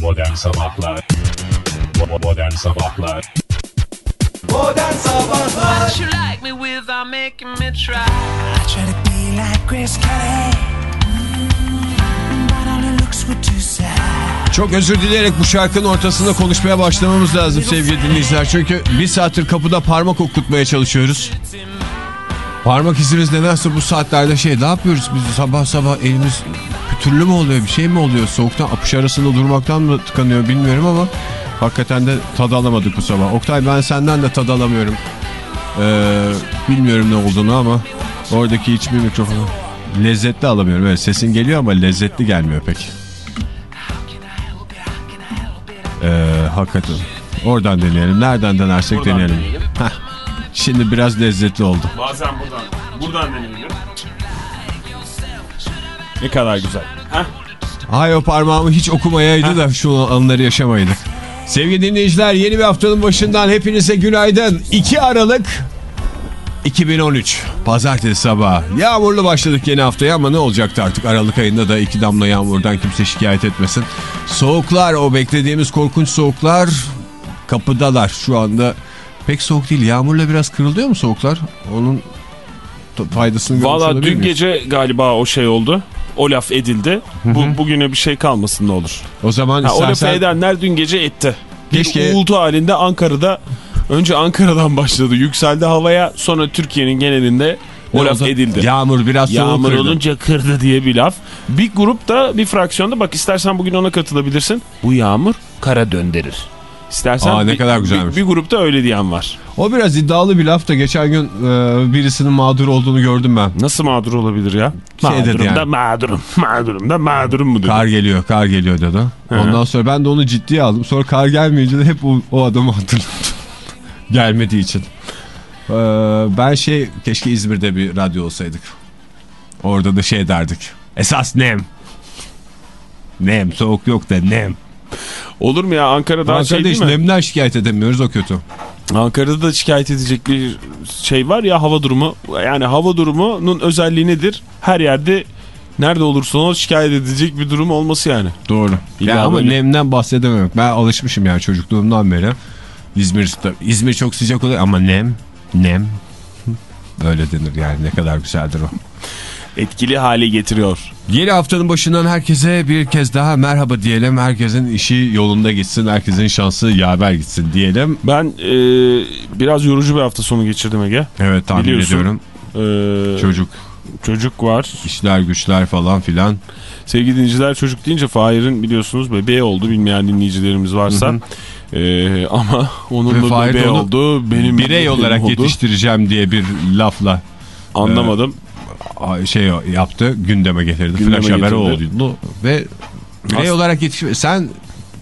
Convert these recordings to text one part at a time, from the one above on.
Modern Sabahlar. Modern Sabahlar. Modern Sabahlar. What you like me without making me try? I try to be like Chris Kelly. Mm, But all her looks were too sad. Çok özür dileyerek bu şarkının ortasında konuşmaya başlamamız lazım sevgili dinleyiciler. Çünkü bir saattir kapıda parmak okutmaya çalışıyoruz. Parmak izimiz nedense bu saatlerde şey ne yapıyoruz biz sabah sabah elimiz pütürlü mü oluyor bir şey mi oluyor soğuktan apış arasında durmaktan mı tıkanıyor bilmiyorum ama hakikaten de tad alamadık bu sabah. Oktay ben senden de tad alamıyorum. Ee, bilmiyorum ne olduğunu ama oradaki hiçbir mikrofonu lezzetli alamıyorum. Evet sesin geliyor ama lezzetli gelmiyor pek. Ee, hakikaten. Oradan deneyelim. Nereden denersek Buradan deneyelim. deneyelim. Heh. Şimdi biraz lezzetli oldu. Bazen buradan. Buradan deneyelim. Ne kadar güzel. Heh. Hay o parmağımı hiç okumayaydı da şu anları yaşamaydık. Sevgili dinleyiciler yeni bir haftanın başından hepinize günaydın. 2 Aralık 2013 Pazartesi sabahı. Yağmurlu başladık yeni haftaya ama ne olacaktı artık Aralık ayında da iki damla yağmurdan kimse şikayet etmesin. Soğuklar o beklediğimiz korkunç soğuklar kapıdalar şu anda. Pek soğuk değil yağmurla biraz kırılıyor mu soğuklar? Onun faydasını Valla dün miyiz? gece galiba o şey oldu. O laf edildi. Bu, bugüne bir şey kalmasın ne olur. O zaman Ha, o lafı istersen... edenler dün gece etti. Bir Keşke- uğultu halinde Ankara'da önce Ankara'dan başladı. Yükseldi havaya sonra Türkiye'nin genelinde o laf edildi. Yağmur biraz Yağmur kırdı. olunca kırdı diye bir laf. Bir grupta bir fraksiyonda bak istersen bugün ona katılabilirsin. Bu yağmur kara döndürür. İstersen Aa, ne bir, kadar bir- güzelmiş. Bir, grupta öyle diyen var. O biraz iddialı bir laf da geçen gün e, birisinin mağdur olduğunu gördüm ben. Nasıl mağdur olabilir ya? Şey dedi mağdurum yani. da mağdurum. Mağdurum da mağdurum mu dedi. Kar geliyor, kar geliyor dedi. Ondan sonra ben de onu ciddiye aldım. Sonra kar gelmeyince de hep o, o adamı hatırladım. Gelmediği için. Ee, ben şey keşke İzmir'de bir radyo olsaydık. Orada da şey derdik. Esas nem. Nem soğuk yok da nem. Olur mu ya Ankara daha şey Ankara'da değil hiç mi? nemden şikayet edemiyoruz o kötü. Ankara'da da şikayet edecek bir şey var ya hava durumu. Yani hava durumunun özelliği nedir? Her yerde nerede olursa ol şikayet edilecek bir durum olması yani. Doğru. İlla Ya ama böyle. nemden bahsedemiyorum. Ben alışmışım yani çocukluğumdan beri. İzmir, İzmir çok sıcak oluyor ama nem, nem. Öyle denir yani ne kadar güzeldir o. Etkili hale getiriyor. Yeni haftanın başından herkese bir kez daha merhaba diyelim. Herkesin işi yolunda gitsin, herkesin şansı yaver gitsin diyelim. Ben e, biraz yorucu bir hafta sonu geçirdim Ege. Evet tahmin Biliyorsun. ediyorum. E, Çocuk, Çocuk var. işler güçler falan filan. Sevgili dinleyiciler çocuk deyince Fahir'in biliyorsunuz bebeği oldu bilmeyen dinleyicilerimiz varsa. E, ama onun da bebeği oldu. Benim Birey olarak oldu. yetiştireceğim diye bir lafla Anlamadım. Şey yaptı, gündeme getirdi. Gündeme Flash haber oldu ve birey As- olarak yetişme. Sen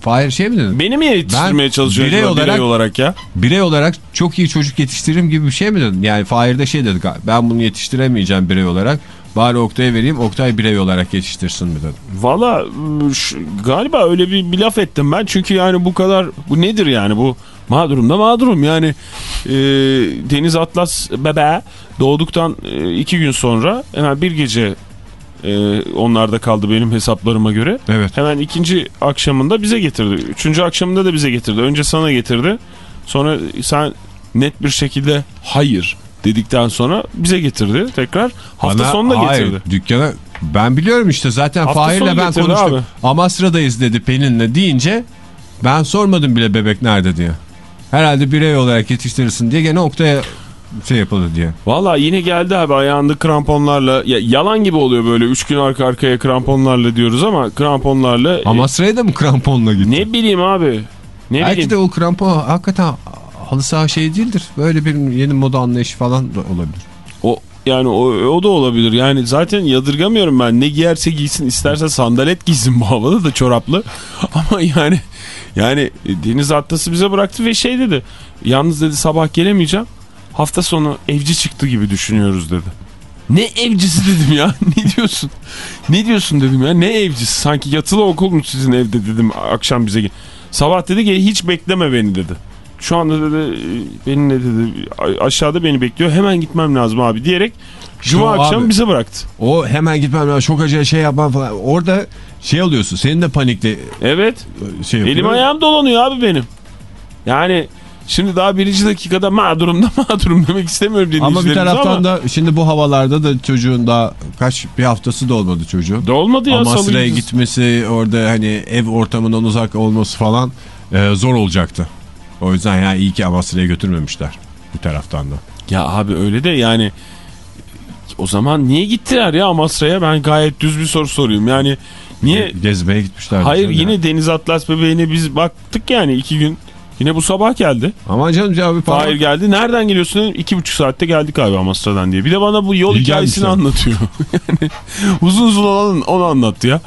Fahir şey mi dedin? Beni mi yetiştirmeye Ben çalışıyorsun birey birey olarak, olarak- olarak ya? Birey olarak çok iyi çocuk yetiştiririm gibi bir şey mi dedin? Yani Fahir'de şey dedik ben bunu yetiştiremeyeceğim birey olarak. Bari Oktay'a vereyim Oktay birey olarak yetiştirsin mi dedim. Valla ıı, galiba öyle bir, bir laf ettim ben. Çünkü yani bu kadar bu nedir yani bu mağdurum da mağdurum yani e, Deniz Atlas bebeğe doğduktan e, iki gün sonra hemen bir gece e, onlarda kaldı benim hesaplarıma göre. Evet. Hemen ikinci akşamında bize getirdi. Üçüncü akşamında da bize getirdi. Önce sana getirdi. Sonra sen net bir şekilde hayır dedikten sonra bize getirdi tekrar. Hafta Bana- sonunda hayır, getirdi. Dükkana ben biliyorum işte zaten Fahir'le ben konuştum. abi. Amasra'dayız dedi Pelin'le deyince ben sormadım bile bebek nerede diye. Herhalde birey olarak yetiştirirsin diye gene Oktay'a şey yapıldı diye. Valla yine geldi abi ayağında kramponlarla. Ya, yalan gibi oluyor böyle 3 gün arka arkaya kramponlarla diyoruz ama kramponlarla. e, Amasra'ya da mı kramponla gitti? ne bileyim abi. Ne Belki bileyim. de o krampon hakikaten halı saha şey değildir. Böyle bir yeni moda anlayışı falan da olabilir. O yani o, o da olabilir. Yani zaten yadırgamıyorum ben. Ne giyerse giysin, isterse sandalet giysin bu havada da çoraplı. Ama yani yani e, Deniz Atlas'ı bize bıraktı ve şey dedi. Yalnız dedi sabah gelemeyeceğim. Hafta sonu evci çıktı gibi düşünüyoruz dedi. Ne evcisi dedim ya. ne diyorsun? Ne diyorsun dedim ya. Ne evcisi? Sanki yatılı okul mu sizin evde dedim akşam bize. gel- Sabah dedi ki hiç bekleme beni dedi. Şu anda dedi e, beni ne dedi aşağıda beni bekliyor hemen gitmem lazım abi diyerek Cuma akşam abi- bize bıraktı. O hemen gitmem lazım çok acayip şey yapmam falan. Orada şey oluyorsun. Senin de panikle Evet. şey. Elim ayağım dolanıyor abi benim. Yani şimdi daha birinci dakikada mağdurum da mağdurum demek istemiyorum Ama bir taraftan ama. da şimdi bu havalarda da çocuğun daha kaç bir haftası da olmadı çocuğun. Da olmadı ya Amasra'ya gitmesi orada hani ev ortamından uzak olması falan e, zor olacaktı. O yüzden ya iyi ki Amasra'ya götürmemişler bir taraftan da. Ya abi öyle de yani o zaman niye gittiler ya Amasra'ya? Ben gayet düz bir soru soruyorum. Yani niye? Gezmeye gitmişler. Hayır yine Deniz Atlas bebeğine biz baktık yani iki gün. Yine bu sabah geldi. Ama canım ya bir Hayır geldi. Nereden geliyorsun? dedim. İki buçuk saatte geldik abi Amasra'dan diye. Bir de bana bu yol İyi hikayesini gelmişler. anlatıyor. yani uzun uzun olan onu anlattı ya.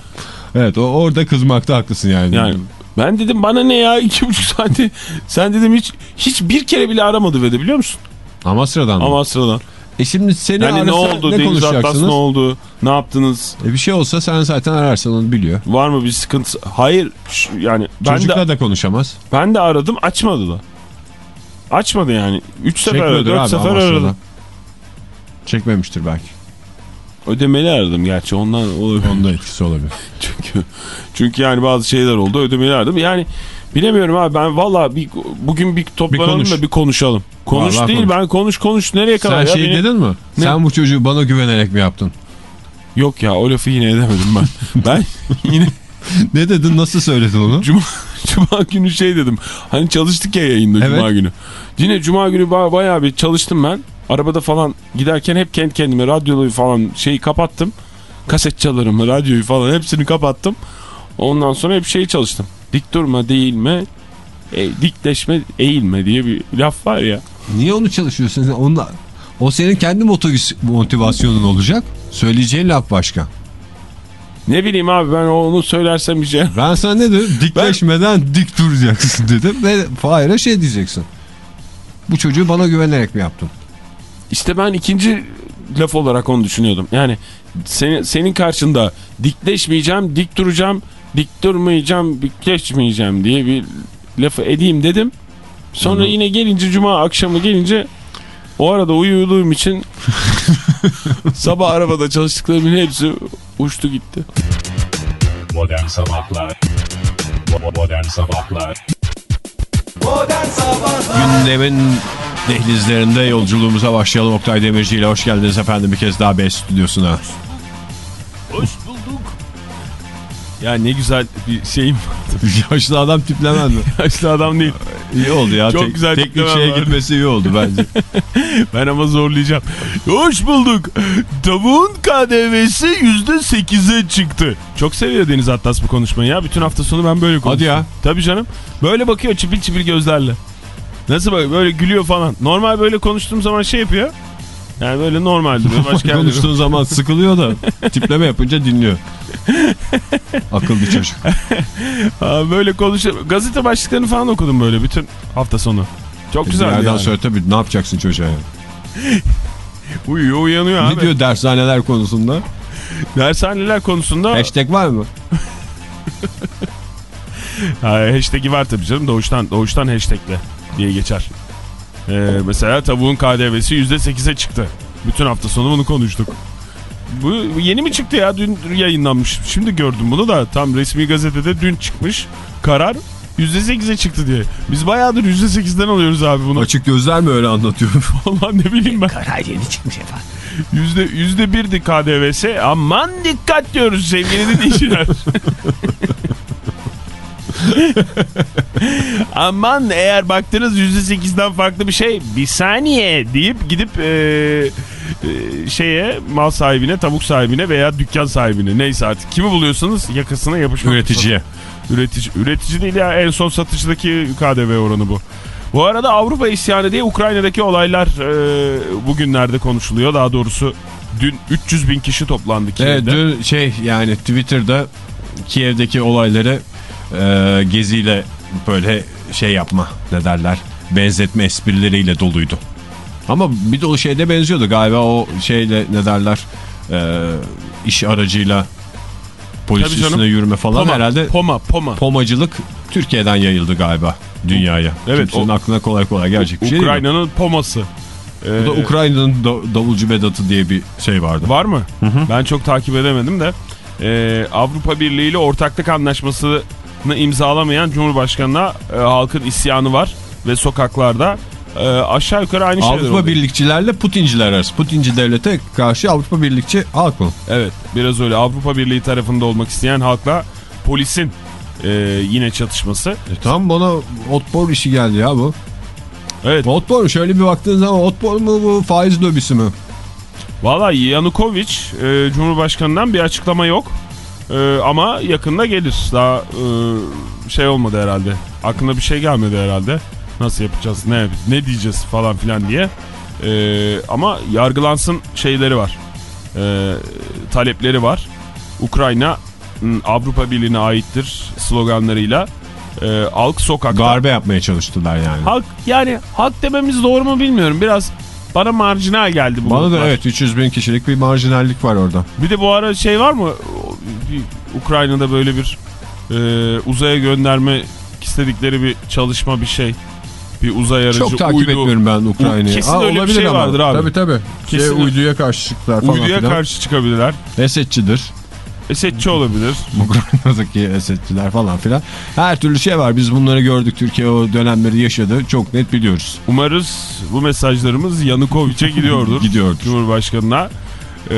Evet o orada kızmakta haklısın yani. Yani ben dedim bana ne ya iki buçuk saati. Sen dedim hiç hiç bir kere bile aramadı ve de biliyor musun? Amasra'dan mı? Amasra'dan. E şimdi seni Yani ne oldu? ne konuşacaksınız? ne oldu? Ne yaptınız? E bir şey olsa sen zaten ararsan onu biliyor. Var mı bir sıkıntı? Hayır. yani ben Çocukla de, da konuşamaz. ben de aradım açmadı da. Açmadı yani. 3 sefer aradı, Çekmiyordur 4 abi sefer Amasra'dan. aradı. Çekmemiştir belki. Ödemeli aradım gerçi ondan olabilir. Onun da etkisi olabilir. Çünkü, çünkü yani bazı şeyler oldu ödemeli aradım. Yani bilemiyorum abi ben valla bir, bugün bir toplanalım konuş. da bir konuşalım. Konuş Vallahi değil konuş. ben konuş konuş nereye kadar Sen ya? şey Beni- dedin mi? Ne? Sen bu çocuğu bana güvenerek mi yaptın? Yok ya o lafı yine edemedim ben. ben yine ne dedin nasıl söyledin onu? Cuma, Cuma günü şey dedim. Hani çalıştık ya yayında Evet. Cuma günü. Yine Cuma günü ba- bayağı bir çalıştım ben. Arabada falan giderken hep kendi kendime radyoyu falan şeyi kapattım. Kaset çalarımı, radyoyu falan hepsini kapattım. Ondan sonra hep şeyi çalıştım. Dik durma değil mi? E, dikleşme eğilme diye bir laf var ya. Niye onu çalışıyorsun? Onunla, o senin kendi motiv- motivasyonun olacak. Söyleyeceğin laf başka. Ne bileyim abi ben onu söylersem bir şey. Ben sana ne dedim? Dikleşmeden dik duracaksın dedim. Ve Fahir'e şey diyeceksin. Bu çocuğu bana güvenerek mi yaptın? İşte ben ikinci laf olarak onu düşünüyordum. Yani senin, senin karşında dikleşmeyeceğim, dik duracağım, dik durmayacağım, dikleşmeyeceğim diye bir lafı edeyim dedim. Sonra Hı hı. yine gelince cuma akşamı gelince o arada uyuduğum için sabah arabada çalıştıklarımın hepsi uçtu gitti. Modern Sabahlar Bo- Modern Sabahlar Gündemin dehlizlerinde yolculuğumuza başlayalım. Oktay Demirci ile hoş geldiniz efendim bir kez daha B stüdyosuna. Hoş. Ya ne güzel bir şeyim. Yaşlı adam tiplemen mi? Yaşlı adam değil. İyi oldu ya. Çok Tek- güzel Teknik şeye var. gitmesi iyi oldu bence. Ben ama zorlayacağım. Hoş bulduk. Tavuğun KDV'si %8'e çıktı. Çok seviyor Deniz Atlas bu konuşmayı ya. Bütün hafta sonu ben böyle konuşuyorum. ya. Tabii canım. Böyle bakıyor çipil çipil gözlerle. Nasıl böyle, böyle gülüyor falan. Normal böyle konuştuğum zaman şey yapıyor. Yani böyle normal duruyor. Başka Konuştuğun zaman sıkılıyor da tipleme yapınca dinliyor. Akıllı çocuk. Aa, böyle konuşuyor. Gazete başlıklarını falan okudum böyle bütün hafta sonu. Çok Bir güzel yerden yani. sonra tabii ne yapacaksın çocuğa ya? Uyuyor uyanıyor abi. Ne diyor dershaneler konusunda? Dershaneler konusunda Hashtag var mı? Ha, hashtag'i var tabii canım. Doğuştan, doğuştan hashtagle diye geçer. Ee, mesela tavuğun KDV'si %8'e çıktı. Bütün hafta sonu bunu konuştuk. Bu yeni mi çıktı ya? Dün yayınlanmış. Şimdi gördüm bunu da. Tam resmi gazetede dün çıkmış. Karar %8'e çıktı diye. Biz bayağıdır %8'den alıyoruz abi bunu. Açık gözler mi öyle anlatıyor? Vallahi ne bileyim ben. Karar yeni çıkmış efendim. Yüzde, yüzde birdi KDV'si. Aman dikkat diyoruz sevgili dinleyiciler. Aman eğer baktınız yüzde sekizden farklı bir şey bir saniye deyip gidip e, e, şeye mal sahibine tavuk sahibine veya dükkan sahibine neyse artık kimi buluyorsanız yakasına yapışmak. Üreticiye. Üretici, üretici değil ya en son satıştaki KDV oranı bu. Bu arada Avrupa isyanı diye Ukrayna'daki olaylar e, bugünlerde konuşuluyor. Daha doğrusu dün 300 bin kişi toplandı Evet Kiev'de. dün şey yani Twitter'da Kiev'deki olayları e, geziyle böyle şey yapma ne derler benzetme esprileriyle doluydu. Ama bir dolu şeyde benziyordu galiba o şeyle ne derler e, iş aracıyla polis Tabii canım. üstüne yürüme falan Poma, herhalde Poma, Poma. pomacılık Türkiye'den yayıldı galiba dünyaya. Evet, Kimsenin o- aklına kolay kolay gelecek bir şey? Ukrayna'nın Poması. Bu da Ee, Ukrayna'nın da- davulcu Vedat'ı diye bir şey vardı. Var mı? Ben çok takip edemedim de. e, Avrupa Birliği ile ortaklık anlaşmasını imzalamayan Cumhurbaşkanı'na e, halkın isyanı var ve sokaklarda e, aşağı yukarı aynı şeyler Avrupa oluyor. Birlikçilerle Putinciler arası. Putinci devlete karşı Avrupa Birlikçi halk mı? Evet biraz öyle Avrupa Birliği tarafında olmak isteyen halkla polisin e, yine çatışması. E tamam bana otbor işi geldi ya bu. Evet Otbor şöyle bir baktığın zaman otbor mu bu faiz lobisi mi? valla Yanukovic e, Cumhurbaşkanı'ndan bir açıklama yok. E, ama yakında gelir. Daha e, şey olmadı herhalde. Aklına bir şey gelmedi herhalde. Nasıl yapacağız, ne ne diyeceğiz falan filan diye. E, ama yargılansın şeyleri var. E, talepleri var. Ukrayna m, Avrupa Birliği'ne aittir sloganlarıyla. E, halk sokakta. Darbe yapmaya çalıştılar yani. Halk yani halk dememiz doğru mu bilmiyorum. Biraz bana marjinal geldi bu Bana da gruplar. evet 300 bin kişilik bir marjinallik var orada. Bir de bu ara şey var mı? Bir Ukrayna'da böyle bir e, uzaya gönderme istedikleri bir çalışma bir şey. Bir uzay aracı Çok takip uydu. etmiyorum ben Ukrayna'yı. Kesin Aa, öyle bir olabilir şey ama. vardır abi. Tabii tabii. Kesin Şey, uyduya karşı çıktılar falan Uyduya filan. karşı çıkabilirler. Esetçidir. Esetçi olabilir. Ukrayna'daki esetçiler falan filan. Her türlü şey var. Biz bunları gördük. Türkiye o dönemleri yaşadı. Çok net biliyoruz. Umarız bu mesajlarımız Yanukovic'e gidiyordur. Gidiyordur. Cumhurbaşkanına. Ee,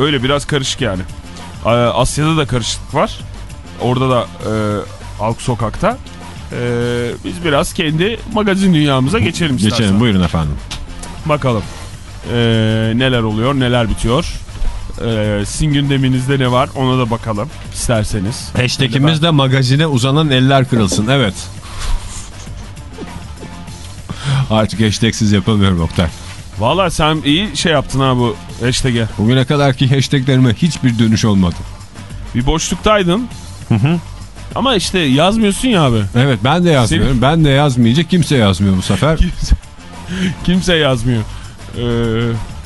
öyle biraz karışık yani. Ee, Asya'da da karışıklık var. Orada da e, halk sokakta. Ee, biz biraz kendi magazin dünyamıza geçelim istersen. Geçelim buyurun efendim. Bakalım ee, neler oluyor, neler bitiyor. Ee, sizin gündeminizde ne var ona da bakalım isterseniz. Hashtag'imiz de magazine uzanan eller kırılsın. Evet. Artık hashtagsiz yapamıyorum Oktay. Valla sen iyi şey yaptın ha bu hashtag'e. Bugüne kadarki hashtaglerime hiçbir dönüş olmadı. Bir boşluktaydın. Ama işte yazmıyorsun ya abi. Evet ben de yazmıyorum. Ben de yazmayacak kimse yazmıyor bu sefer. Kimse, kimse yazmıyor. Ee,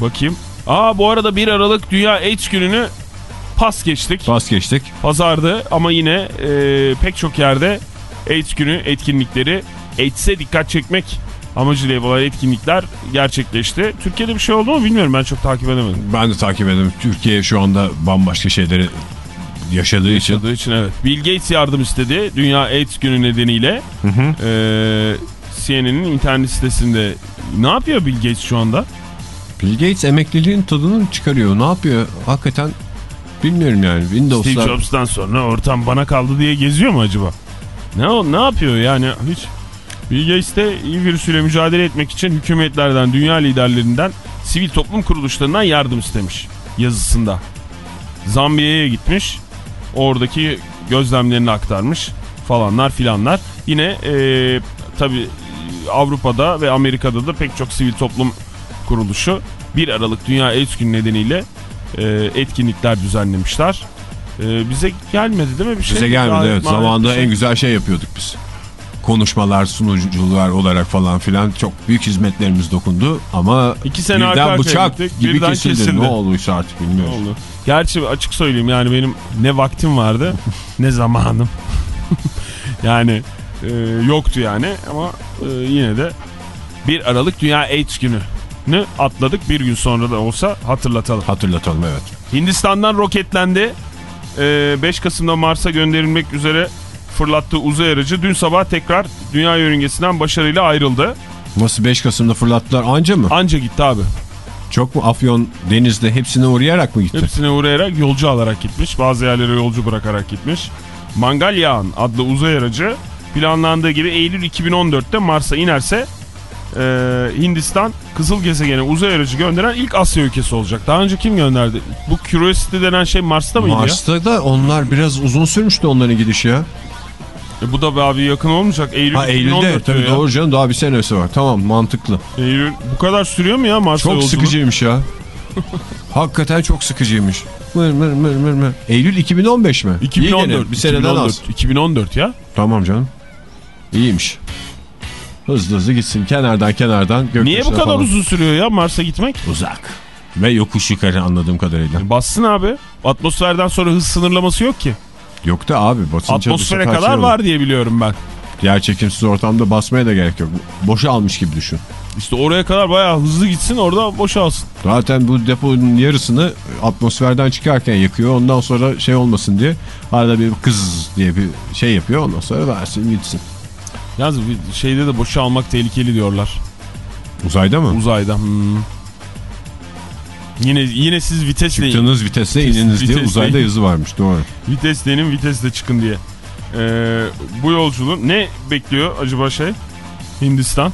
bakayım. Aa bu arada 1 Aralık Dünya AIDS gününü pas geçtik. Pas geçtik. Pazardı ama yine e, pek çok yerde AIDS günü etkinlikleri AIDS'e dikkat çekmek amacıyla yapılan etkinlikler gerçekleşti. Türkiye'de bir şey oldu mu bilmiyorum ben çok takip edemedim. Ben de takip edelim. Türkiye şu anda bambaşka şeyleri yaşadığı için. Yaşadığı için evet. Bill Gates yardım istedi Dünya AIDS günü nedeniyle. Ee, CNN'in internet sitesinde ne yapıyor Bill Gates şu anda? Bill Gates emekliliğin tadını çıkarıyor. Ne yapıyor? Hakikaten bilmiyorum yani. Steve Windows'lar Jobs'tan sonra ortam bana kaldı diye geziyor mu acaba? Ne o ne yapıyor yani hiç Bill Gates de iyi virüsüyle mücadele etmek için hükümetlerden, dünya liderlerinden, sivil toplum kuruluşlarından yardım istemiş yazısında. Zambiye'ye gitmiş. Oradaki gözlemlerini aktarmış falanlar filanlar. Yine e, tabi Avrupa'da ve Amerika'da da pek çok sivil toplum kuruluşu 1 Aralık Dünya AIDS Günü nedeniyle e, etkinlikler düzenlemişler. E, bize gelmedi değil mi bir şey? bize gelmedi. Evet. Zamanında şey. en güzel şey yapıyorduk biz. Konuşmalar, sunucular olarak falan filan çok büyük hizmetlerimiz dokundu. Ama İki sene arka birden arkaya bıçak gittik, gibi birden kesildi. kesildi. Ne olduysa artık bilmiyoruz. oldu. Gerçi açık söyleyeyim yani benim ne vaktim vardı ne zamanım. yani e, yoktu yani ama e, yine de 1 Aralık Dünya AIDS Günü'nü atladık. Bir gün sonra da olsa hatırlatalım. Hatırlatalım evet. Hindistan'dan roketlendi. E, 5 Kasım'da Mars'a gönderilmek üzere fırlattığı uzay aracı dün sabah tekrar dünya yörüngesinden başarıyla ayrıldı. Nasıl 5 Kasım'da fırlattılar anca mı? Anca gitti abi. Çok mu Afyon denizde hepsine uğrayarak mı gitti? Hepsine uğrayarak yolcu alarak gitmiş. Bazı yerlere yolcu bırakarak gitmiş. Mangalyaan adlı uzay aracı planlandığı gibi Eylül 2014'te Mars'a inerse e, Hindistan kızıl gezegene uzay aracı gönderen ilk Asya ülkesi olacak. Daha önce kim gönderdi? Bu Curiosity denen şey Mars'ta mıydı Mars'ta da onlar biraz uzun sürmüştü onların gidişi ya. ya? E, bu da abi yakın olmayacak. Eylül Ha 2014 Eylül'de tabii ya. doğru canım daha bir senesi var. Tamam mantıklı. Eylül bu kadar sürüyor mu ya Mars'a Çok yolculuk? sıkıcıymış ya. Hakikaten çok sıkıcıymış. Mır mır mır mır mır. Eylül 2015 mi? İyi 2014. gene, bir seneden 2014, az. 2014 ya. Tamam canım. İyiymiş. Hızlı hızlı gitsin kenardan kenardan. Niye bu kadar falan. uzun sürüyor ya Mars'a gitmek? Uzak. Ve yokuş yukarı anladığım kadarıyla. Bassın abi. Atmosferden sonra hız sınırlaması yok ki. Yok da abi Atmosfere kadar şey olur. var diye biliyorum ben. Yer çekimsiz ortamda basmaya da gerek yok. Boşa almış gibi düşün. İşte oraya kadar bayağı hızlı gitsin orada boşalsın. Zaten bu deponun yarısını atmosferden çıkarken yakıyor. Ondan sonra şey olmasın diye arada bir kız diye bir şey yapıyor. Ondan sonra versin gitsin. Yalnız şeyde de boşa almak tehlikeli diyorlar. Uzayda mı? Uzayda. Hmm. Yine yine siz vitesle Çıktığınız vitese Vites- ininiz diye vitesle- uzayda yazı varmış doğru. viteslenin vitesle çıkın diye. Ee, bu yolculuğun ne bekliyor acaba şey? Hindistan.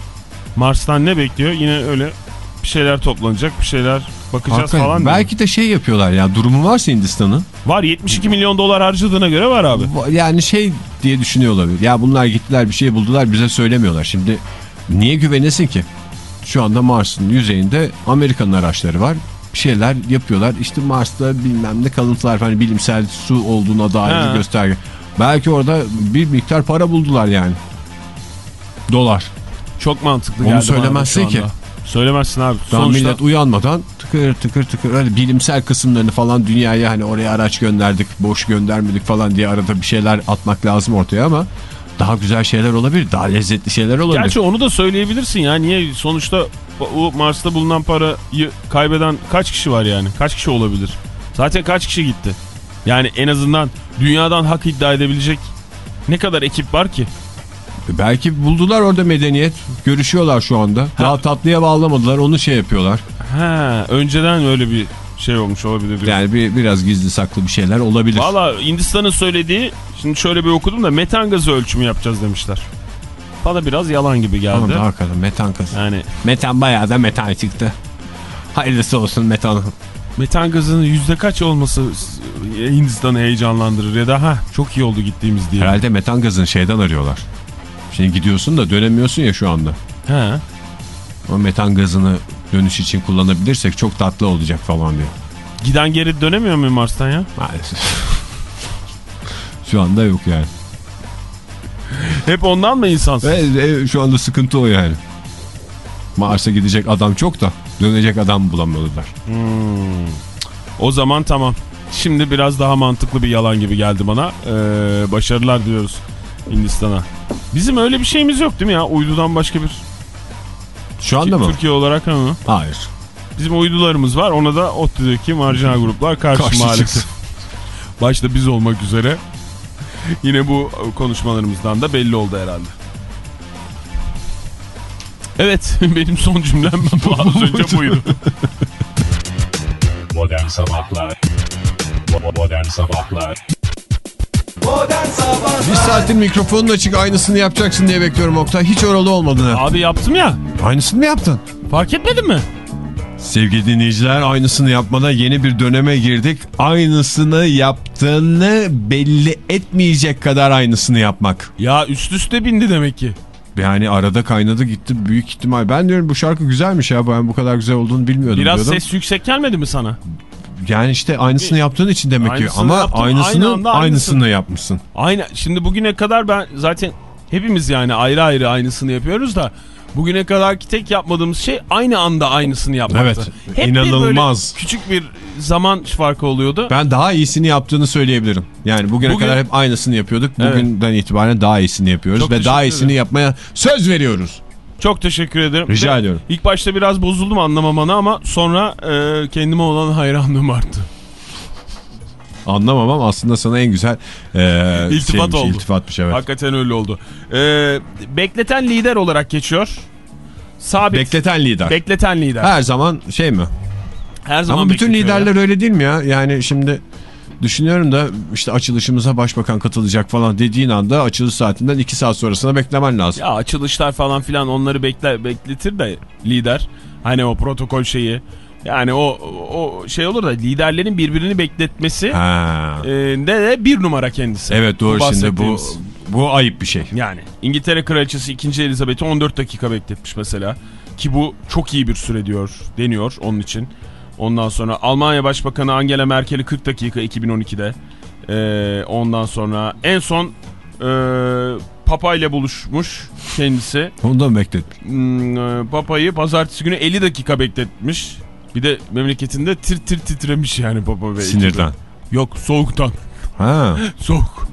Mars'tan ne bekliyor? Yine öyle bir şeyler toplanacak, bir şeyler bakacağız Hakikaten. falan. Belki de şey yapıyorlar ya durumu varsa Hindistan'ın. Var 72 milyon dolar harcadığına göre var abi. Yani şey diye düşünüyor olabilir. Ya bunlar gittiler bir şey buldular bize söylemiyorlar. Şimdi niye güvenesin ki? Şu anda Mars'ın yüzeyinde Amerikan araçları var. Bir şeyler yapıyorlar. İşte Mars'ta bilmem ne kalıntılar hani bilimsel su olduğuna dair gösterge. Belki orada bir miktar para buldular yani. Dolar. Çok mantıklı Onu geldi söylemezsin da şu ki. Söylemezsin abi. Daha Sonuçta millet uyanmadan tıkır tıkır tıkır öyle bilimsel kısımlarını falan dünyaya hani oraya araç gönderdik boş göndermedik falan diye arada bir şeyler atmak lazım ortaya ama daha güzel şeyler olabilir daha lezzetli şeyler olabilir. Gerçi onu da söyleyebilirsin ya. Niye? Sonuçta o Mars'ta bulunan parayı kaybeden kaç kişi var yani? Kaç kişi olabilir? Zaten kaç kişi gitti? Yani en azından dünyadan hak iddia edebilecek ne kadar ekip var ki? Belki buldular orada medeniyet görüşüyorlar şu anda daha tatlıya bağlamadılar onu şey yapıyorlar. Ha, önceden öyle bir şey olmuş olabilir. Yani bir, biraz gizli saklı bir şeyler olabilir. Valla Hindistan'ın söylediği şimdi şöyle bir okudum da metan gazı ölçümü yapacağız demişler. Bana biraz yalan gibi geldi. Ama daha kadar metan kazı. Yani Metan bayağı da metan çıktı. Hayırlısı olsun metan. metan gazının yüzde kaç olması Hindistan'ı heyecanlandırır ya da ha çok iyi oldu gittiğimiz diye. Herhalde metan gazını şeyden arıyorlar. Şimdi gidiyorsun da dönemiyorsun ya şu anda. Ha. O metan gazını dönüş için kullanabilirsek çok tatlı olacak falan diyor. Giden geri dönemiyor mu Mars'tan ya? Maalesef. şu anda yok yani. Hep ondan mı insansın? Ve, e, şu anda sıkıntı o yani. Mars'a gidecek adam çok da dönecek adam bulamadılar. O zaman tamam. Şimdi biraz daha mantıklı bir yalan gibi geldi bana. Ee, başarılar diliyoruz Hindistan'a. Bizim öyle bir şeyimiz yok değil mi ya? Uydudan başka bir Şu anda mı? Türkiye olarak ha mı? Hayır. Bizim uydularımız var. Ona da ODTÜ'deki marjinal gruplar karşı, Karşı maalesef. Başta biz olmak üzere. Yine bu konuşmalarımızdan da belli oldu herhalde. Evet benim son cümlem bu az önce buydu. Modern Sabahlar Modern Sabahlar Bir saattir mikrofonun açık aynısını yapacaksın diye bekliyorum Oktay. Hiç oralı olmadın ha. Abi yaptım ya. Aynısını mı yaptın? Fark etmedin mi? Sevgili dinleyiciler aynısını yapmadan yeni bir döneme girdik. Aynısını yaptığını belli etmeyecek kadar aynısını yapmak. Ya üst üste bindi demek ki. Yani arada kaynadı gitti büyük ihtimal. Ben diyorum bu şarkı güzelmiş ya ben bu kadar güzel olduğunu bilmiyordum Biraz diyordum. ses yüksek gelmedi mi sana? Yani işte aynısını yaptığın için demek ki Aynısını ama yaptım, aynısını aynı aynısını aynısını. yapmışsın. Aynen. Şimdi bugüne kadar ben zaten hepimiz yani ayrı ayrı aynısını yapıyoruz da bugüne kadarki tek yapmadığımız şey aynı anda aynısını yapmaktı. Evet, Hep bir inanılmaz. böyle küçük bir zaman farkı oluyordu. Ben daha iyisini yaptığını söyleyebilirim. Yani bugüne Bugün- kadar hep aynısını yapıyorduk. Evet. Bugünden itibaren daha iyisini yapıyoruz Çok ve daha iyisini yapmaya söz veriyoruz. Çok teşekkür ederim. Rica Ve ediyorum. İlk başta biraz bozuldum anlamamana ama sonra e, kendime olan hayranlığım arttı. Anlamam ama aslında sana en güzel e, İltifat oldu. iltifatmış evet. Hakikaten öyle oldu. E, bekleten lider olarak geçiyor. Sabit. Bekleten lider. bekleten lider. Her zaman şey mi? Her zaman Ama bütün bekletiyor ya. liderler öyle değil mi ya? Yani şimdi düşünüyorum da işte açılışımıza başbakan katılacak falan dediğin anda açılış saatinden 2 saat sonrasına beklemen lazım. Ya açılışlar falan filan onları bekler bekletir de lider. Hani o protokol şeyi. Yani o o şey olur da liderlerin birbirini bekletmesi Ha. e, de, de bir numara kendisi. Evet doğru şimdi bu bu ayıp bir şey. Yani İngiltere Kraliçesi 2. Elizabeth'i 14 dakika bekletmiş mesela. Ki bu çok iyi bir süre diyor, deniyor onun için. Ondan sonra Almanya Başbakanı Angela Merkel'i 40 dakika 2012'de. Ee, ondan sonra en son e, Papa ile buluşmuş kendisi. Onu da mı bekletmiş? Hmm, e, Papa'yı pazartesi günü 50 dakika bekletmiş. Bir de memleketinde tir tir titremiş yani Papa ve Sinirden. Yok soğuktan. Ha. Soğuk.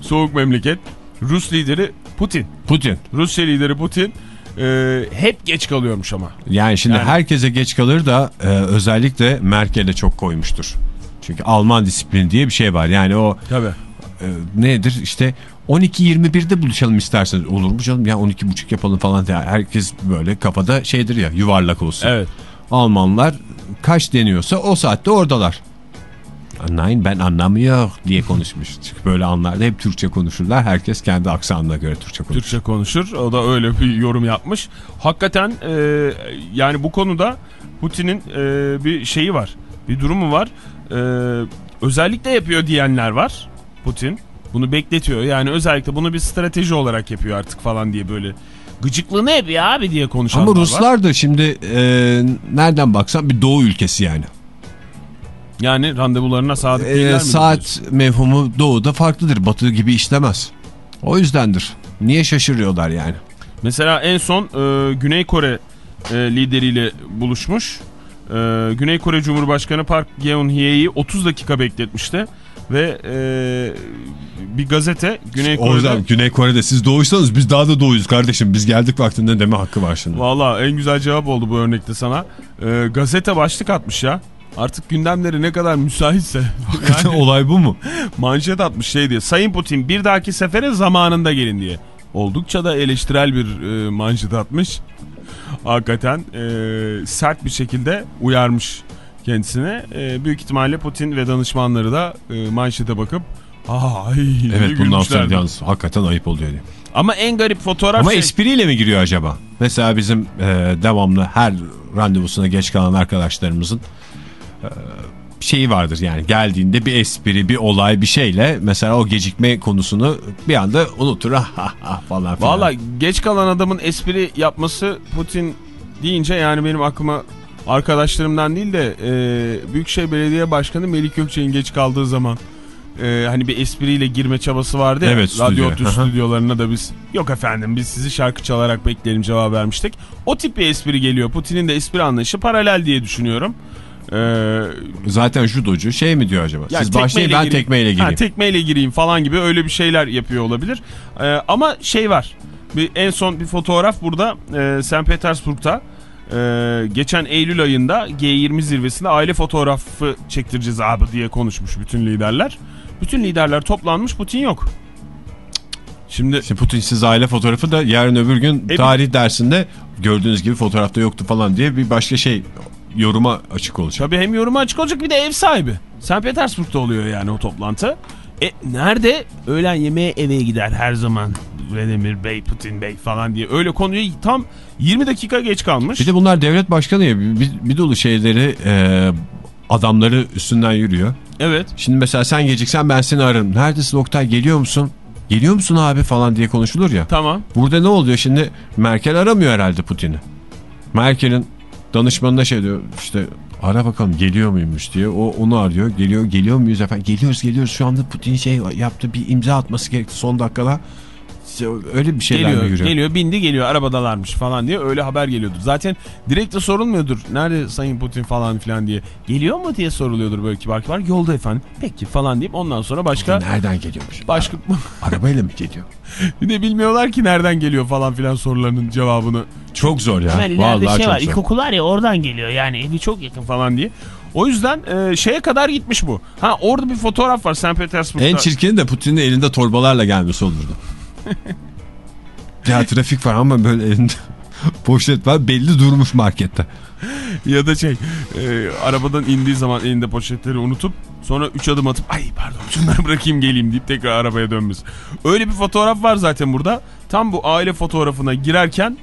Soğuk memleket. Rus lideri Putin. Putin. Rusya lideri Putin e, hep geç kalıyormuş ama. Yani şimdi Yani- herkese geç kalır da e, özellikle Merkel'e çok koymuştur. Çünkü Alman disiplini diye bir şey var. Yani o Tabii. e, nedir işte 12-21'de buluşalım isterseniz olur mu canım ya 12.30 yapalım falan diye herkes böyle kafada şeydir ya yuvarlak olsun. Evet. Almanlar kaç deniyorsa o saatte oradalar. Nein ben anlamıyor diye konuşmuş. Çünkü böyle anlarda hep Türkçe konuşurlar. Herkes kendi aksanına göre Türkçe konuşur. Türkçe konuşur. O da öyle bir yorum yapmış. Hakikaten e, yani bu konuda Putin'in e, bir şeyi var. Bir durumu var. E, özellikle yapıyor diyenler var. Putin bunu bekletiyor. Yani özellikle bunu bir strateji olarak yapıyor artık falan diye böyle gıcıklığını yapıyor abi diye konuşanlar Ama var. Ruslar da şimdi e, nereden baksan bir doğu ülkesi yani. Yani randevularına sadık E, değiller mi? saat mevhumu doğuda farklıdır. Batı gibi işlemez. O yüzdendir. Niye şaşırıyorlar yani? Mesela en son e, Güney Kore e, lideriyle buluşmuş. E, Güney Kore Cumhurbaşkanı Park Geun-hye'yi 30 dakika bekletmişti. Ve e, bir gazete Güney O Kore'de... yüzden Güney Kore'de siz doğuşsanız biz daha da doğuyuz kardeşim. Biz geldik vaktinde deme hakkı var şimdi. Valla en güzel cevap oldu bu örnekte sana. E, gazete başlık atmış ya. Artık gündemleri ne kadar müsaitse. Yani Olay bu mu? manşet atmış şey diye. Sayın Putin bir dahaki sefere zamanında gelin diye. Oldukça da eleştirel bir e, manşet atmış. Hakikaten e, sert bir şekilde uyarmış kendisine. E, büyük ihtimalle Putin ve danışmanları da e, manşete bakıp ay Evet bundan sonra yalnız hakikaten ayıp oluyor diye. Ama en garip fotoğraf Ama şey... espriyle mi giriyor acaba? Mesela bizim e, devamlı her randevusuna geç kalan arkadaşlarımızın şeyi vardır yani geldiğinde bir espri, bir olay, bir şeyle mesela o gecikme konusunu bir anda unutur ha ha falan filan. Valla geç kalan adamın espri yapması Putin deyince yani benim aklıma arkadaşlarımdan değil de e, Büyükşehir Belediye Başkanı Melik Gökçek'in geç kaldığı zaman e, hani bir espriyle girme çabası vardı ya. Evet, stüdyo. Radyo Aha. stüdyolarına da biz yok efendim biz sizi şarkı çalarak bekleyelim cevap vermiştik. O tip bir espri geliyor. Putin'in de espri anlayışı paralel diye düşünüyorum. E, Zaten judocu şey mi diyor acaba? yani Siz başlayın ben gireyim. tekmeyle gireyim. Ha, tekmeyle gireyim falan gibi öyle bir şeyler yapıyor olabilir. Ee, ama şey var. Bir, en son bir fotoğraf burada e, St. Petersburg'da e, geçen Eylül ayında G20 zirvesinde aile fotoğrafı çektireceğiz abi diye konuşmuş bütün liderler. Bütün liderler toplanmış Putin yok. Şimdi İşte Putin'siz aile fotoğrafı da yarın öbür gün E, tarih dersinde gördüğünüz gibi fotoğrafta yoktu falan diye bir başka şey yoruma açık olacak. tabii hem yoruma açık olacak bir de ev sahibi. St. Petersburg'da oluyor yani o toplantı. E nerede? Öğlen yemeğe eve gider her zaman. Vladimir Bey, Putin Bey falan diye. Öyle konuyu tam 20 dakika geç kalmış. Bir de bunlar devlet başkanı ya bir, bir, bir dolu şeyleri e, adamları üstünden yürüyor. Evet. Şimdi mesela sen geciksen ben seni ararım. Neredesin Oktay geliyor musun? Geliyor musun abi falan diye konuşulur ya. Tamam. Burada ne oluyor şimdi? Merkel aramıyor herhalde Putin'i. Merkel'in danışmanına şey diyor işte ara bakalım geliyor muymuş diye. O onu arıyor. Geliyor geliyor muyuz efendim? Geliyoruz geliyoruz. Şu anda Putin şey yaptı bir imza atması gerekti son dakikada. İşte Öyle bir şeyler Geliyor, mi yürüyor? geliyor, bindi geliyor, arabadalarmış falan diye öyle haber geliyordur. Zaten direkt de sorulmuyordur. Nerede Sayın Putin falan filan diye. Geliyor mu diye soruluyordur böyle kibar kibar. Yolda efendim. Peki falan deyip ondan sonra başka Nereden geliyormuş? başka Arabayla mı geliyor? bir de bilmiyorlar ki nereden geliyor falan filan sorularının cevabını Çok zor ya. İleride Vallahi şey çok var zor. ilkokul var ya oradan geliyor yani evi çok yakın. falan diye. O yüzden e, şeye kadar gitmiş bu. Ha orada bir fotoğraf var St. Petersburg'da. En çirkini de Putin'in elinde torbalarla gelmesi olurdu. Ya trafik var ama böyle elinde poşet var belli durmuş markette. Ya da şey e, arabadan indiği zaman elinde poşetleri unutup sonra 3 adım atıp ay pardon şunları bırakayım geleyim deyip tekrar arabaya dönmesi. Öyle bir fotoğraf var zaten burada. Tam bu aile fotoğrafına girerken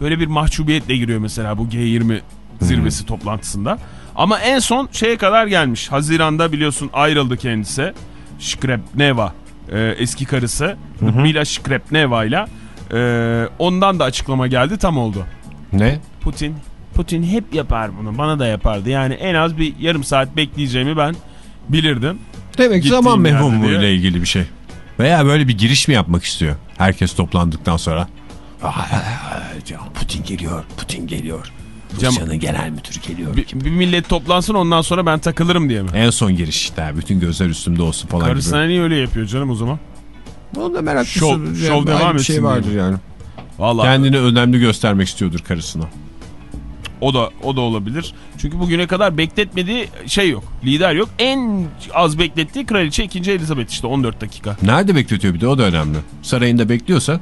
böyle bir mahcubiyetle giriyor mesela bu G20 zirvesi toplantısında. Ama en son şeye kadar gelmiş. Haziranda biliyorsun ayrıldı kendisi. Shkrepneva e, eski karısı Mila Shkrepneva ile e, ondan da açıklama geldi tam oldu. Ne? Putin Putin hep yapar bunu. Bana da yapardı. Yani en az bir yarım saat bekleyeceğimi ben bilirdim. Demek Gittiğim zaman mevhumu ile ilgili bir şey. Veya böyle bir giriş mi yapmak istiyor? Herkes toplandıktan sonra. Putin geliyor, Putin geliyor. Rusya'nın genel müdürü geliyor. Bir, bir millet toplansın ondan sonra ben takılırım diye mi? En son giriş işte. Bütün gözler üstümde olsun falan Karısına gibi. niye öyle yapıyor canım o zaman? Onun da meraklısı. Şov- yani şov devam bir şey etsin vardır yani. Vallahi Kendini önemli göstermek istiyordur karısına. o da o da olabilir. Çünkü bugüne kadar bekletmediği şey yok. Lider yok. En az beklettiği kraliçe 2. Elizabeth işte 14 dakika. Nerede bekletiyor bir de o da önemli. Sarayında bekliyorsa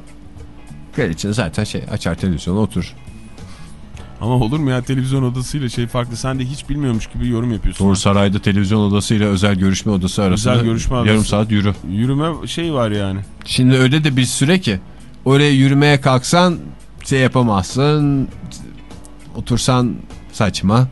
kraliçe zaten şey açar televizyona oturur. Ama olur mu ya televizyon odasıyla şey farklı. Sen de hiç bilmiyormuş gibi yorum yapıyorsun. Doğru sarayda televizyon odasıyla özel görüşme odası arasında Özel görüşme yarım saat yürü. Yürüme şey var yani. Şimdi öyle de bir süre ki oraya yürümeye kalksan şey yapamazsın. Otursan saçma.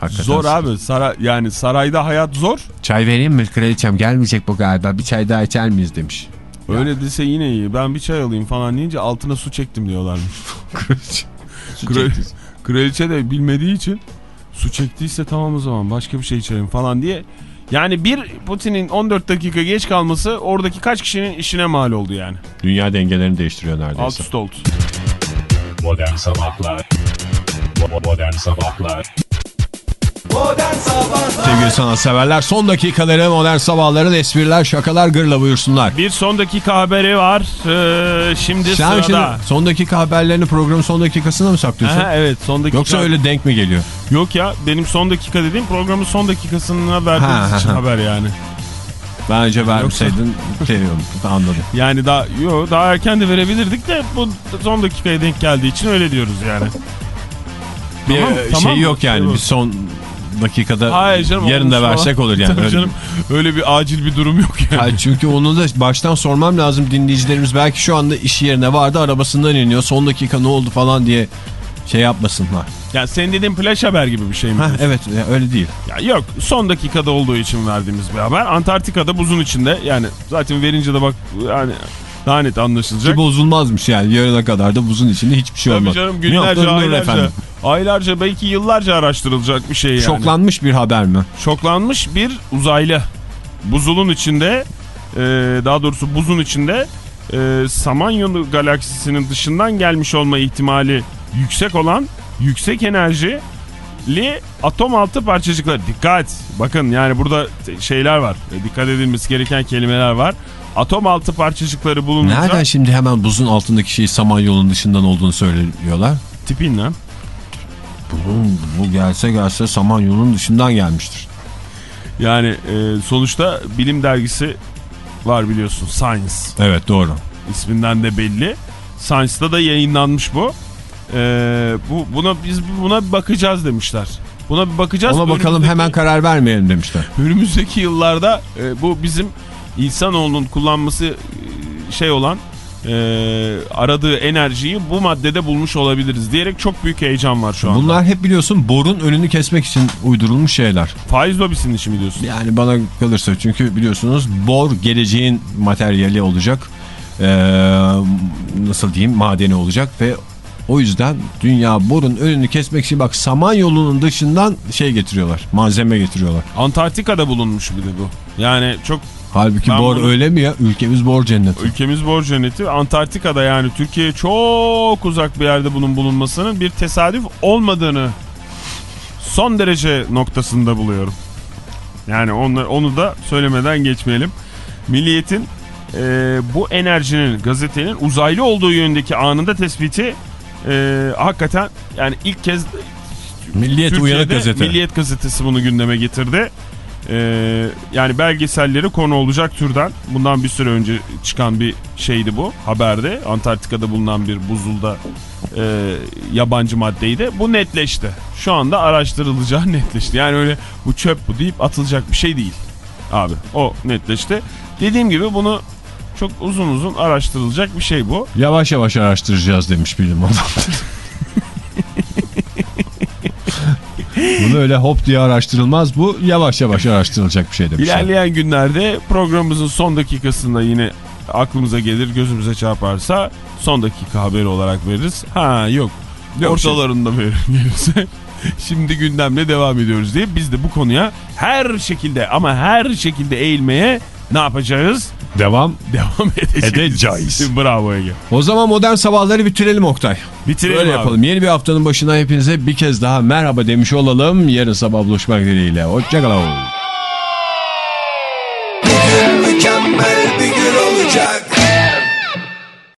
Hakikaten zor abi. Saray, yani sarayda hayat zor. Çay vereyim mi kraliçem gelmeyecek bu galiba bir çay daha içer miyiz demiş. Öyle dese yine iyi. Ben bir çay alayım falan deyince altına su çektim diyorlarmış. Kral- Kraliçe de bilmediği için su çektiyse tamam o zaman başka bir şey içelim falan diye. Yani bir Putin'in 14 dakika geç kalması oradaki kaç kişinin işine mal oldu yani. Dünya dengelerini değiştiriyor neredeyse. Alt üst oldu. Modern Sabahlar Modern Sabahlar Sevgili sanatseverler son dakikaları modern sabahların espriler şakalar gırla buyursunlar. Bir son dakika haberi var. Ee, şimdi Sen sırada. şimdi son dakika haberlerini programın son dakikasına mı saklıyorsun? Aha, evet son dakika. Yoksa öyle denk mi geliyor? Yok ya benim son dakika dediğim programın son dakikasına verdiğiniz ha, için ha. haber yani. Bence vermeseydin şey anladım. Yani daha yo daha erken de verebilirdik de bu son dakikaya denk geldiği için öyle diyoruz yani. Bir Tamam, tamam şey mı? yok yani Şey bir son dakikada Hayır canım, yarın da versek falan. olur yani. Tabii Öyle canım öyle bir acil bir durum yok yani. Hayır, çünkü onu da baştan sormam lazım dinleyicilerimiz belki şu anda iş yerine vardı arabasından iniyor son dakika ne oldu falan diye şey yapmasınlar. Yani senin dediğin flash haber gibi bir şey mi? Diyorsun? evet ya öyle değil. Ya yok son dakikada olduğu için verdiğimiz bir haber. Antarktika'da buzun içinde yani zaten verince de bak yani daha net anlaşılacak. Ki bozulmazmış yani yarına kadar da buzun içinde hiçbir şey Tabii olmaz. canım Ne günlerce aylarca, efendim? aylarca belki yıllarca araştırılacak bir şey yani. Şoklanmış bir haber mi? Şoklanmış bir uzaylı buzulun içinde e, daha doğrusu buzun içinde e, Samanyolu galaksisinin dışından gelmiş olma ihtimali yüksek olan yüksek enerjili atom altı parçacıklar. Dikkat! Bakın yani burada şeyler var. E, Dikkat edilmesi gereken kelimeler var. Atom altı parçacıkları bulununca Nereden şimdi hemen buzun altındaki şey Samanyolu'nun dışından olduğunu söylüyorlar? tipin lan. Bunun, bu gelse gelse Samanyolu'nun dışından gelmiştir. Yani e, sonuçta bilim dergisi var biliyorsun Science. Evet doğru. isminden de belli. Science'da da yayınlanmış bu. Ee, bu buna biz buna bir bakacağız demişler. Buna bir bakacağız. Ona bakalım Önümüzdeki- hemen karar vermeyelim demişler. Önümüzdeki yıllarda e, bu bizim insanoğlunun kullanması e, şey olan e, aradığı enerjiyi bu maddede bulmuş olabiliriz diyerek çok büyük heyecan var şu anda. Bunlar hep biliyorsun borun önünü kesmek için uydurulmuş şeyler. Faiz lobisinin işi mi diyorsun? Yani bana kalırsa çünkü biliyorsunuz bor geleceğin materyali olacak. Ee, nasıl diyeyim madeni olacak ve o yüzden dünya borun önünü kesmek için bak Samanyolu'nun dışından şey getiriyorlar. Malzeme getiriyorlar. Antarktika'da bulunmuş bir de bu. Yani çok Halbuki Ben bor bunu- öyle mi ya? Ülkemiz bor cenneti. ülkemiz bor cenneti Antarktika'da yani Türkiye'ye çok uzak bir yerde bunun bulunmasının bir tesadüf olmadığını son derece noktasında buluyorum. Yani onu, onu da söylemeden geçmeyelim. Milliyet'in e, bu enerjinin gazetenin uzaylı olduğu yönündeki anında tespiti e, hakikaten yani ilk kez Milliyet uyanık Türkiye'de gazete. Milliyet gazetesi bunu gündeme getirdi. Ee, yani belgeselleri konu olacak türden. Bundan bir süre önce çıkan bir şeydi bu haberde Antarktika'da bulunan bir buzulda e, yabancı maddeydi. Bu netleşti. Şu anda araştırılacağı netleşti. Yani öyle bu çöp bu deyip atılacak bir şey değil abi. O netleşti. Dediğim gibi bunu çok uzun uzun araştırılacak bir şey bu Yavaş yavaş araştıracağız demiş bilim adamları. Bunu öyle hop diye araştırılmaz. Bu yavaş yavaş araştırılacak bir şey demişler. İlerleyen günlerde programımızın son dakikasında yine aklımıza gelir gözümüze çarparsa son dakika haberi olarak veririz. Ha yok. Yok Ortalarında verir gelirse. Şimdi gündemle devam ediyoruz diye biz de bu konuya her şekilde ama her şekilde eğilmeye ne yapacağız? Devam. Devam edeceğiz. Edeceğiz. Bravo Ege. O zaman modern sabahları bitirelim Oktay. Bitirelim Böyle abi. yapalım. Yeni bir haftanın başına hepinize bir kez daha merhaba demiş olalım. Yarın sabah buluşmak dileğiyle. Hoşçakalın. Mükemmel bir gün olacak